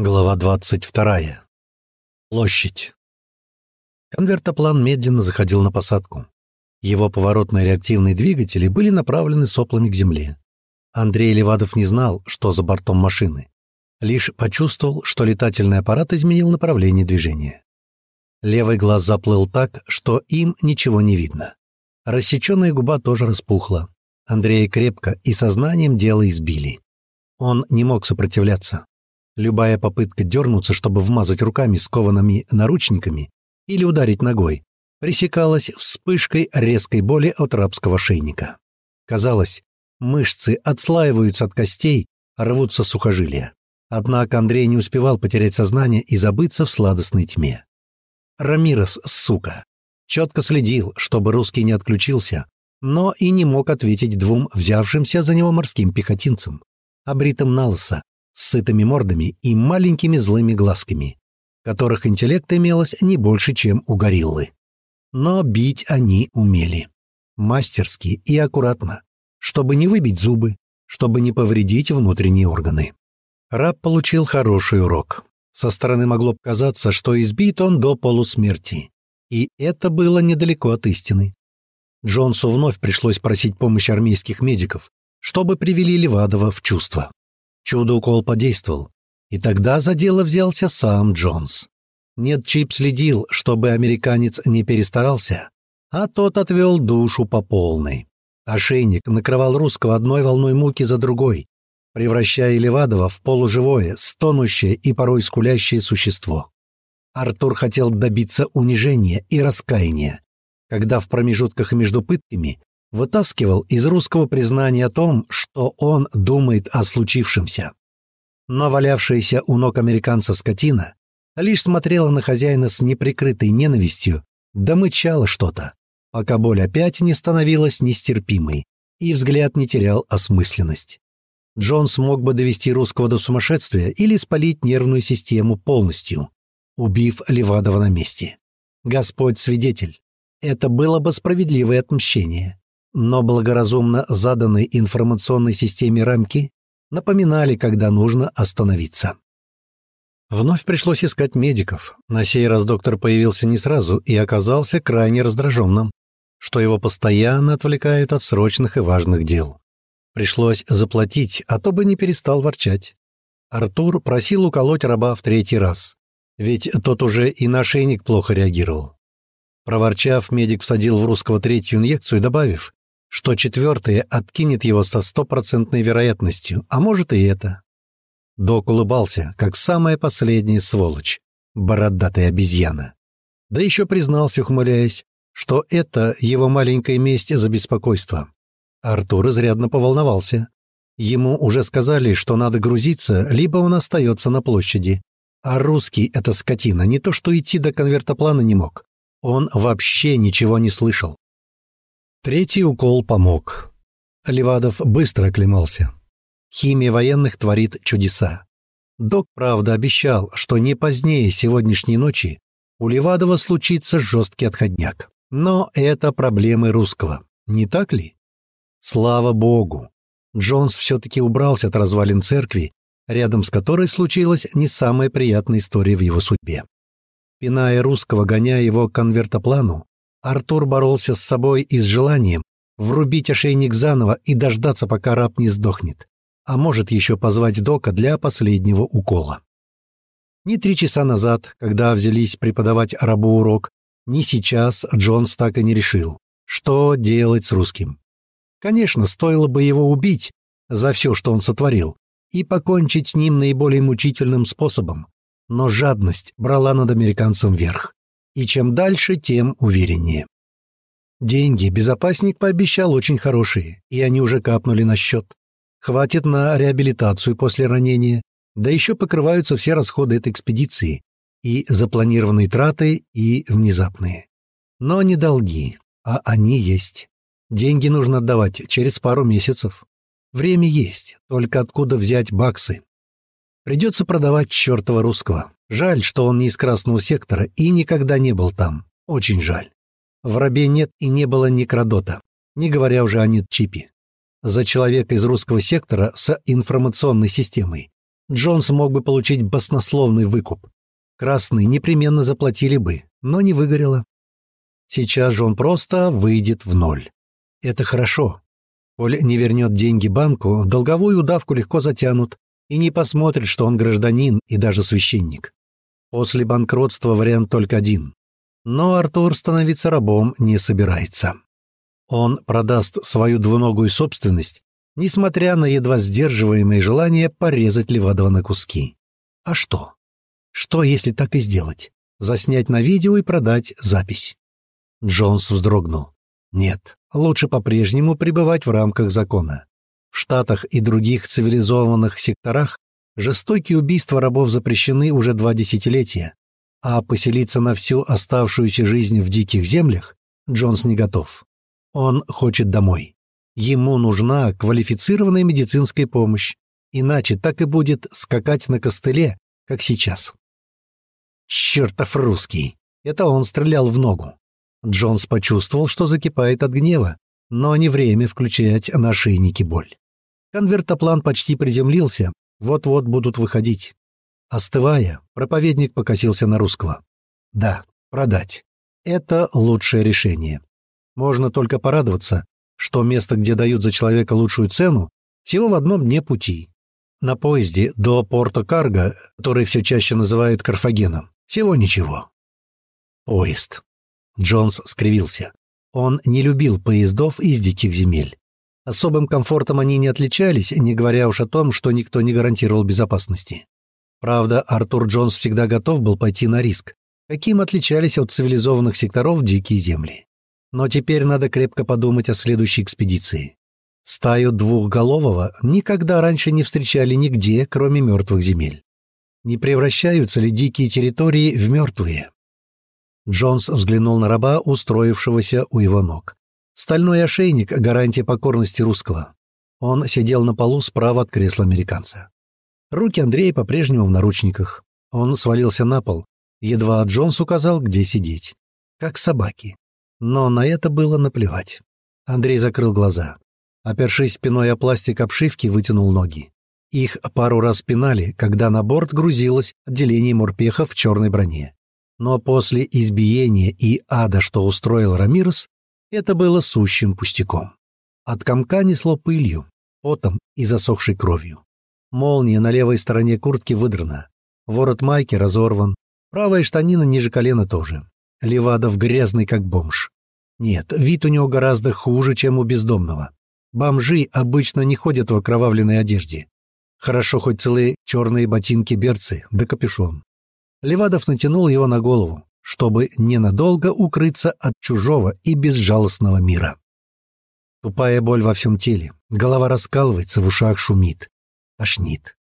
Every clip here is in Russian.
Глава 22. Площадь. Конвертоплан медленно заходил на посадку. Его поворотные реактивные двигатели были направлены соплами к земле. Андрей Левадов не знал, что за бортом машины. Лишь почувствовал, что летательный аппарат изменил направление движения. Левый глаз заплыл так, что им ничего не видно. Рассеченная губа тоже распухла. Андрея крепко и сознанием дела избили. Он не мог сопротивляться. Любая попытка дернуться, чтобы вмазать руками скованными наручниками или ударить ногой, пресекалась вспышкой резкой боли от рабского шейника. Казалось, мышцы отслаиваются от костей, рвутся сухожилия. Однако Андрей не успевал потерять сознание и забыться в сладостной тьме. Рамирес, сука, четко следил, чтобы русский не отключился, но и не мог ответить двум взявшимся за него морским пехотинцам, обритым на с сытыми мордами и маленькими злыми глазками, которых интеллект имелось не больше, чем у гориллы. Но бить они умели. Мастерски и аккуратно, чтобы не выбить зубы, чтобы не повредить внутренние органы. Раб получил хороший урок. Со стороны могло показаться, что избит он до полусмерти. И это было недалеко от истины. Джонсу вновь пришлось просить помощи армейских медиков, чтобы привели Левадова в чувство. Чудо-укол подействовал, и тогда за дело взялся сам Джонс. Нет, Чип следил, чтобы американец не перестарался, а тот отвел душу по полной. Ошейник накрывал русского одной волной муки за другой, превращая Левадова в полуживое, стонущее и порой скулящее существо. Артур хотел добиться унижения и раскаяния, когда в промежутках между пытками вытаскивал из русского признания о том, что он думает о случившемся. Но валявшаяся у ног американца скотина лишь смотрела на хозяина с неприкрытой ненавистью, да мычала что-то, пока боль опять не становилась нестерпимой, и взгляд не терял осмысленность. Джон смог бы довести русского до сумасшествия или спалить нервную систему полностью, убив Левадова на месте. Господь свидетель, это было бы справедливое отмщение но благоразумно заданной информационной системе рамки напоминали, когда нужно остановиться. Вновь пришлось искать медиков. На сей раз доктор появился не сразу и оказался крайне раздраженным, что его постоянно отвлекают от срочных и важных дел. Пришлось заплатить, а то бы не перестал ворчать. Артур просил уколоть раба в третий раз, ведь тот уже и на шейник плохо реагировал. Проворчав, медик всадил в русского третью инъекцию, добавив, что четвертое откинет его со стопроцентной вероятностью, а может и это. Док улыбался, как самая последняя сволочь, бородатая обезьяна. Да еще признался, ухмыляясь, что это его маленькая месть за беспокойство. Артур изрядно поволновался. Ему уже сказали, что надо грузиться, либо он остается на площади. А русский, эта скотина, не то что идти до конвертоплана не мог. Он вообще ничего не слышал. Третий укол помог. Левадов быстро оклемался. Химия военных творит чудеса. Док, правда, обещал, что не позднее сегодняшней ночи у Левадова случится жесткий отходняк. Но это проблемы русского, не так ли? Слава богу! Джонс все-таки убрался от развалин церкви, рядом с которой случилась не самая приятная история в его судьбе. Пиная русского, гоняя его к конвертоплану, Артур боролся с собой и с желанием врубить ошейник заново и дождаться, пока раб не сдохнет, а может еще позвать Дока для последнего укола. Ни три часа назад, когда взялись преподавать рабу урок, ни сейчас Джонс так и не решил, что делать с русским. Конечно, стоило бы его убить за все, что он сотворил, и покончить с ним наиболее мучительным способом, но жадность брала над американцем верх и чем дальше, тем увереннее. Деньги безопасник пообещал очень хорошие, и они уже капнули на счет. Хватит на реабилитацию после ранения, да еще покрываются все расходы этой экспедиции, и запланированные траты, и внезапные. Но не долги, а они есть. Деньги нужно отдавать через пару месяцев. Время есть, только откуда взять баксы? Придется продавать чертова русского. Жаль, что он не из Красного сектора и никогда не был там. Очень жаль. В рабе нет и не было ни Крадота, не говоря уже о Нитчипе. За человека из русского сектора с информационной системой Джонс мог бы получить баснословный выкуп. Красные непременно заплатили бы, но не выгорело. Сейчас же он просто выйдет в ноль. Это хорошо. Коль не вернет деньги банку, долговую удавку легко затянут и не посмотрят, что он гражданин и даже священник. После банкротства вариант только один. Но Артур становиться рабом не собирается. Он продаст свою двуногую собственность несмотря на едва сдерживаемое желание порезать Левадова на куски. А что? Что, если так и сделать? Заснять на видео и продать запись? Джонс вздрогнул. Нет, лучше по-прежнему пребывать в рамках закона. В Штатах и других цивилизованных секторах жестокие убийства рабов запрещены уже два десятилетия, а поселиться на всю оставшуюся жизнь в диких землях Джонс не готов. Он хочет домой. Ему нужна квалифицированная медицинская помощь, иначе так и будет скакать на костыле, как сейчас. Чертов русский! Это он стрелял в ногу. Джонс почувствовал, что закипает от гнева, но не время включать на шейнике боль. Конвертоплан почти приземлился, вот-вот будут выходить. Остывая, проповедник покосился на русского. Да, продать. Это лучшее решение. Можно только порадоваться, что место, где дают за человека лучшую цену, всего в одном дне пути. На поезде до порта Карго, который все чаще называют Карфагеном, всего ничего. Поезд. Джонс скривился. Он не любил поездов из диких земель. Особым комфортом они не отличались, не говоря уж о том, что никто не гарантировал безопасности. Правда, Артур Джонс всегда готов был пойти на риск, каким отличались от цивилизованных секторов дикие земли. Но теперь надо крепко подумать о следующей экспедиции. Стаю двухголового никогда раньше не встречали нигде, кроме мертвых земель. Не превращаются ли дикие территории в мертвые? Джонс взглянул на раба, устроившегося у его ног. Стальной ошейник — гарантия покорности русского. Он сидел на полу справа от кресла американца. Руки Андрея по-прежнему в наручниках. Он свалился на пол. Едва Джонс указал, где сидеть. Как собаки. Но на это было наплевать. Андрей закрыл глаза. Опершись спиной о пластик обшивки, вытянул ноги. Их пару раз пинали, когда на борт грузилось отделение морпехов в черной броне. Но после избиения и ада, что устроил Рамирес, это было сущим пустяком. От комка несло пылью, потом и засохшей кровью. Молния на левой стороне куртки выдрана. Ворот майки разорван. Правая штанина ниже колена тоже. Левадов грязный, как бомж. Нет, вид у него гораздо хуже, чем у бездомного. Бомжи обычно не ходят в окровавленной одежде. Хорошо хоть целые черные ботинки-берцы, да капюшон. Левадов натянул его на голову, чтобы ненадолго укрыться от чужого и безжалостного мира. Тупая боль во всем теле, голова раскалывается, в ушах шумит. Тошнит.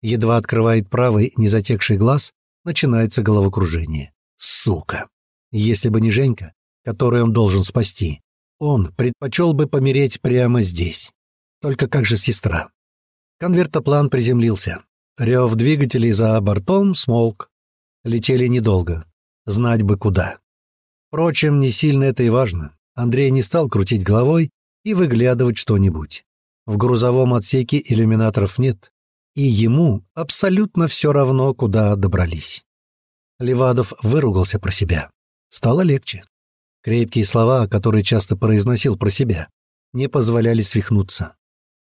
Едва открывает правый незатекший глаз, начинается головокружение. Сука! Если бы не Женька, которую он должен спасти, он предпочел бы помереть прямо здесь. Только как же сестра? Конвертоплан приземлился. Рев двигателей за бортом смолк. Летели недолго. Знать бы куда. Впрочем, не сильно это и важно. Андрей не стал крутить головой и выглядывать что-нибудь. В грузовом отсеке иллюминаторов нет, и ему абсолютно все равно, куда добрались. Левадов выругался про себя. Стало легче. Крепкие слова, которые часто произносил про себя, не позволяли свихнуться.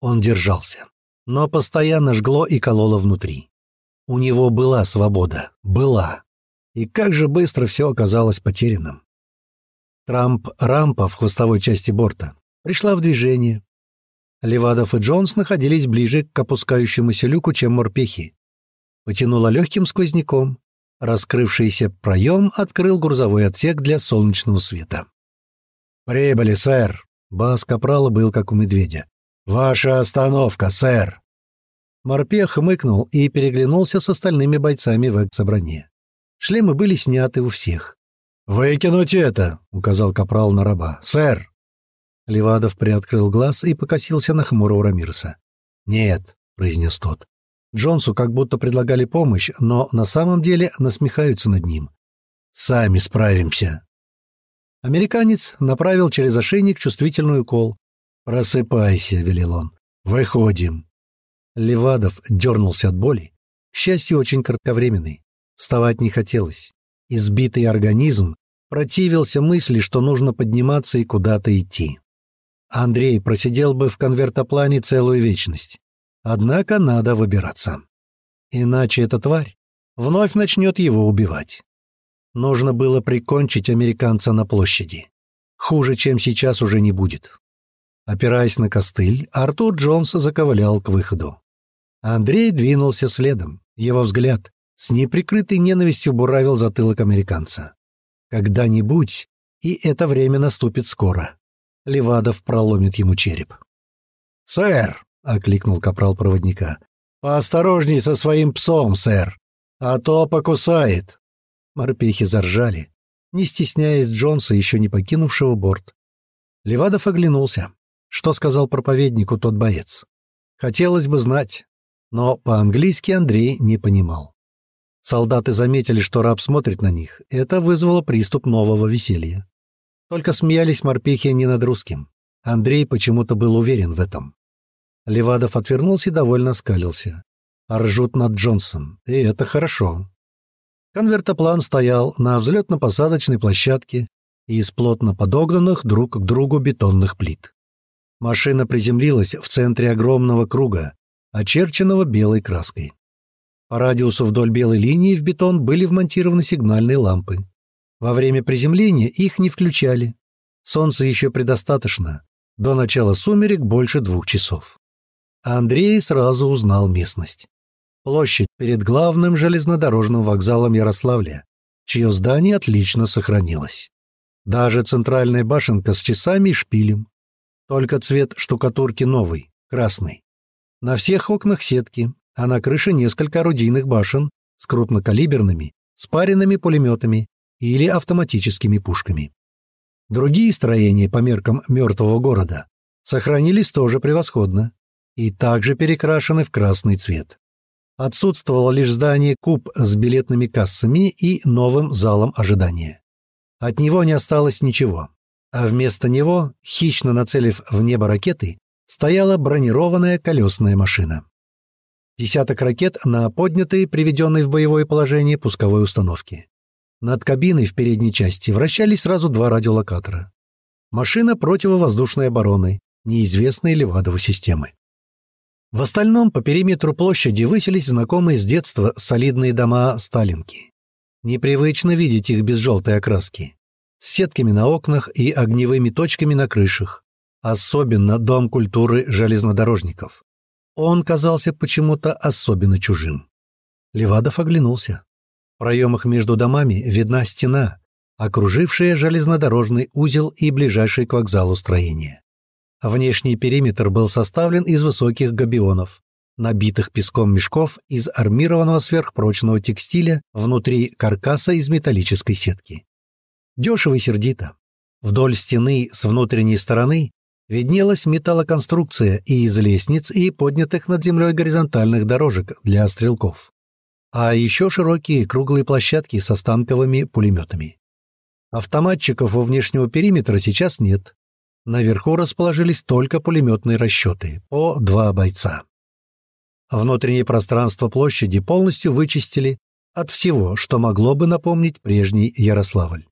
Он держался, но постоянно жгло и кололо внутри. У него была свобода, была. И как же быстро все оказалось потерянным. Трамп-рампа в хвостовой части борта пришла в движение. Левадов и Джонс находились ближе к опускающемуся люку, чем морпехи. Потянуло легким сквозняком. Раскрывшийся проем открыл грузовой отсек для солнечного света. «Прибыли, сэр!» Бас Капрала был как у медведя. «Ваша остановка, сэр!» Морпех хмыкнул и переглянулся с остальными бойцами в экс-броне. Шлемы были сняты у всех. «Выкинуть это!» — указал Капрал на раба. «Сэр!» Левадов приоткрыл глаз и покосился на хмурого Рамирса. «Нет», — произнес тот. Джонсу как будто предлагали помощь, но на самом деле насмехаются над ним. «Сами справимся». Американец направил через ошейник чувствительный укол. «Просыпайся», — велел он. «Выходим». Левадов дернулся от боли, к счастью, очень кратковременный. Вставать не хотелось. Избитый организм противился мысли, что нужно подниматься и куда-то идти. Андрей просидел бы в конвертоплане целую вечность. Однако надо выбираться. Иначе эта тварь вновь начнет его убивать. Нужно было прикончить американца на площади. Хуже, чем сейчас, уже не будет. Опираясь на костыль, Артур Джонс заковылял к выходу. Андрей двинулся следом. Его взгляд с неприкрытой ненавистью буравил затылок американца. Когда-нибудь, и это время наступит скоро, Левадов проломит ему череп. «Сэр!» — окликнул капрал проводника. «Поосторожней со своим псом, сэр, а то покусает!» Морпехи заржали, не стесняясь Джонса, еще не покинувшего борт. Левадов оглянулся. Что сказал проповеднику тот боец? Хотелось бы знать, но по-английски Андрей не понимал. Солдаты заметили, что раб смотрит на них. Это вызвало приступ нового веселья. Только смеялись морпехи не над русским. Андрей почему-то был уверен в этом. Левадов отвернулся и довольно скалился. А ржут над Джонсом, и это хорошо. Конвертоплан стоял на взлетно-посадочной площадке из плотно подогнанных друг к другу бетонных плит. Машина приземлилась в центре огромного круга, очерченного белой краской. По радиусу вдоль белой линии в бетон были вмонтированы сигнальные лампы. Во время приземления их не включали. Солнца еще предостаточно. До начала сумерек больше двух часов. Андрей сразу узнал местность. Площадь перед главным железнодорожным вокзалом Ярославля, чье здание отлично сохранилось. Даже центральная башенка с часами и шпилем. Только цвет штукатурки новый, красный. На всех окнах сетки, а на крыше несколько орудийных башен с крупнокалиберными, спаренными пулеметами или автоматическими пушками. Другие строения по меркам мертвого города сохранились тоже превосходно и также перекрашены в красный цвет. Отсутствовало лишь здание куб с билетными кассами и новым залом ожидания. От него не осталось ничего, а вместо него, хищно нацелив в небо ракеты, стояла бронированная колесная машина. Десяток ракет на поднятой, приведенной в боевое положение пусковой установке. Над кабиной в передней части вращались сразу два радиолокатора. Машина противовоздушной обороны, неизвестной Левадовой системы. В остальном по периметру площади высились знакомые с детства солидные дома Сталинки. Непривычно видеть их без желтой окраски. С сетками на окнах и огневыми точками на крышах. Особенно Дом культуры железнодорожников. Он казался почему-то особенно чужим. Левадов оглянулся. В проемах между домами видна стена, окружившая железнодорожный узел и ближайший к вокзалу строение. Внешний периметр был составлен из высоких габионов, набитых песком мешков из армированного сверхпрочного текстиля внутри каркаса из металлической сетки. Дешево и сердито. Вдоль стены с внутренней стороны виднелась металлоконструкция и из лестниц, и поднятых над землей горизонтальных дорожек для стрелков. А еще широкие круглые площадки со станковыми пулеметами. Автоматчиков у внешнего периметра сейчас нет, Наверху расположились только пулеметные расчеты, по два бойца. Внутреннее пространство площади полностью вычистили от всего, что могло бы напомнить прежний Ярославль.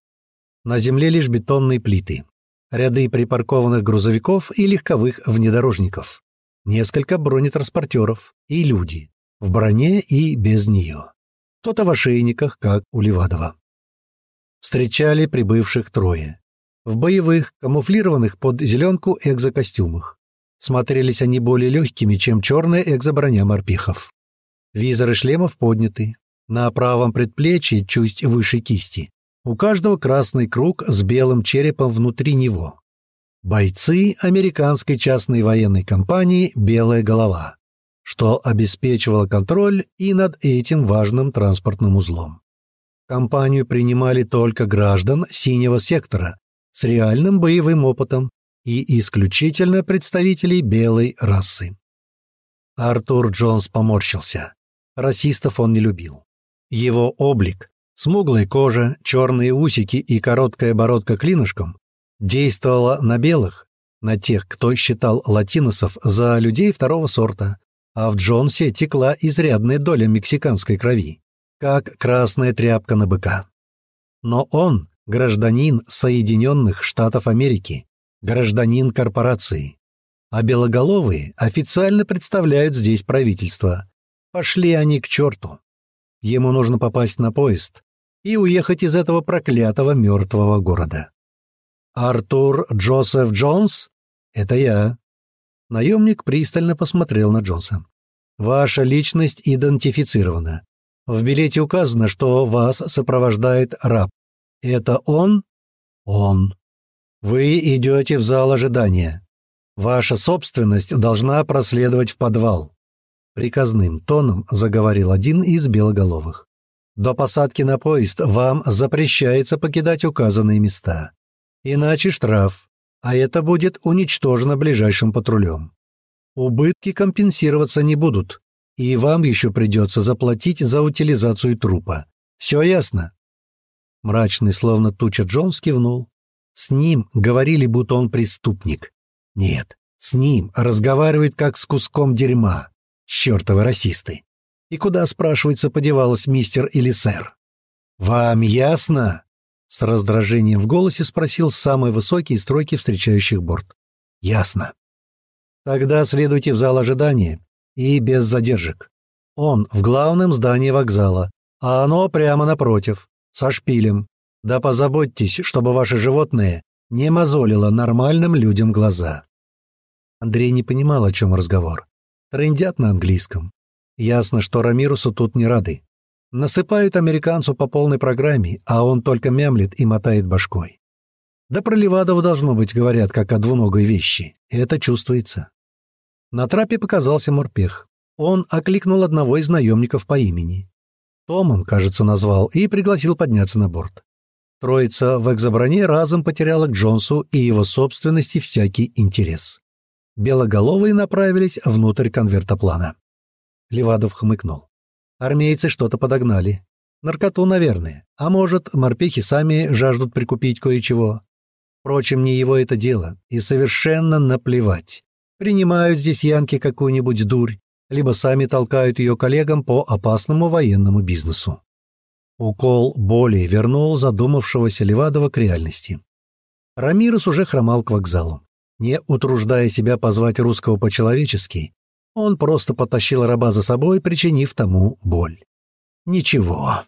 На земле лишь бетонные плиты, ряды припаркованных грузовиков и легковых внедорожников, несколько бронетранспортеров и люди, в броне и без нее. Кто-то в ошейниках, как у Левадова. Встречали прибывших трое в боевых, камуфлированных под зеленку экзокостюмах. Смотрелись они более легкими, чем черная экзоброня морпихов. Визоры шлемов подняты. На правом предплечье, чуть выше кисти, у каждого красный круг с белым черепом внутри него. Бойцы американской частной военной компании «Белая голова», что обеспечивало контроль и над этим важным транспортным узлом. Компанию принимали только граждан синего сектора, с реальным боевым опытом и исключительно представителей белой расы. Артур Джонс поморщился. Расистов он не любил. Его облик, смуглая кожа, черные усики и короткая бородка клинышком действовала на белых, на тех, кто считал латиносов за людей второго сорта, а в Джонсе текла изрядная доля мексиканской крови, как красная тряпка на быка. Но он — гражданин Соединенных Штатов Америки, гражданин корпорации. А белоголовые официально представляют здесь правительство. Пошли они к черту. Ему нужно попасть на поезд и уехать из этого проклятого мертвого города. «Артур Джозеф Джонс? Это я». Наемник пристально посмотрел на Джонса. «Ваша личность идентифицирована. В билете указано, что вас сопровождает раб. Это он? Он. Вы идете в зал ожидания. Ваша собственность должна проследовать в подвал. Приказным тоном заговорил один из белоголовых. До посадки на поезд вам запрещается покидать указанные места. Иначе штраф, а это будет уничтожено ближайшим патрулем. Убытки компенсироваться не будут, и вам еще придется заплатить за утилизацию трупа. Все ясно?» Мрачный, словно туча Джонс, кивнул. С ним говорили, будто он преступник. Нет, с ним разговаривают как с куском дерьма. Чёртовы расисты. И куда, спрашивается, подевалась мистер или сэр? «Вам ясно?» С раздражением в голосе спросил самый высокий из тройки встречающих борт. «Ясно. Тогда следуйте в зал ожидания и без задержек. Он в главном здании вокзала, а оно прямо напротив, со шпилем. Да позаботьтесь, чтобы ваше животное не мозолило нормальным людям глаза». Андрей не понимал, о чем разговор. Трындят на английском. Ясно, что Рамирусу тут не рады. Насыпают американцу по полной программе, а он только мямлет и мотает башкой. Да про Левадова должно быть, говорят, как о двуногой вещи. Это чувствуется. На трапе показался морпех. Он окликнул одного из наемников по имени. Том он, кажется, назвал и пригласил подняться на борт. Троица в экзоброне разом потеряла к Джонсу и его собственности всякий интерес. Белоголовые направились внутрь конвертоплана. Левадов хмыкнул. Армейцы что-то подогнали. Наркоту, наверное. А может, морпехи сами жаждут прикупить кое-чего. Впрочем, не его это дело, и совершенно наплевать. Принимают здесь янки какую-нибудь дурь, либо сами толкают ее коллегам по опасному военному бизнесу. Укол боли вернул задумавшегося Левадова к реальности. Рамирус уже хромал к вокзалу. Не утруждая себя позвать русского по-человечески, он просто потащил раба за собой, причинив тому боль. «Ничего».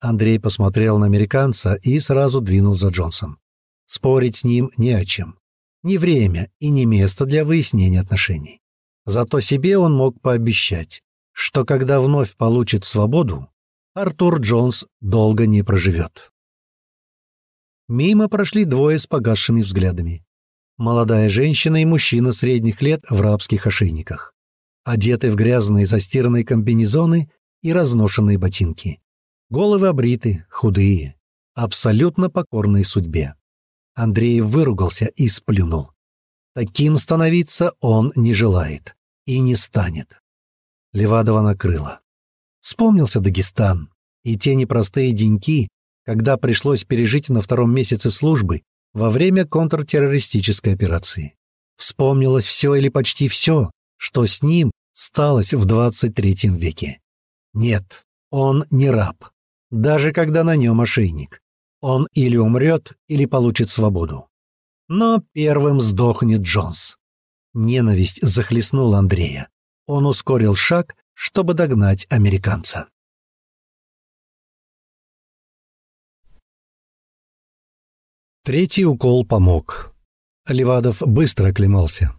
Андрей посмотрел на американца и сразу двинул за Джонсом. Спорить с ним не о чем. Не время и не место для выяснения отношений. Зато себе он мог пообещать, что когда вновь получит свободу, Артур Джонс долго не проживет. Мимо прошли двое с погасшими взглядами молодая женщина и мужчина средних лет в рабских ошейниках, одеты в грязные застиранные комбинезоны и разношенные ботинки. Головы обриты, худые, абсолютно покорные судьбе. Андрей выругался и сплюнул. Таким становиться он не желает и не станет. Левадова накрыла. Вспомнился Дагестан и те непростые деньки, когда пришлось пережить на втором месяце службы во время контртеррористической операции. Вспомнилось все или почти все, что с ним сталось в 23 веке. Нет, он не раб, даже когда на нем ошейник. Он или умрет, или получит свободу. Но первым сдохнет Джонс. Ненависть захлестнула Андрея. Он ускорил шаг, чтобы догнать американца. Третий укол помог. Левадов быстро оклемался.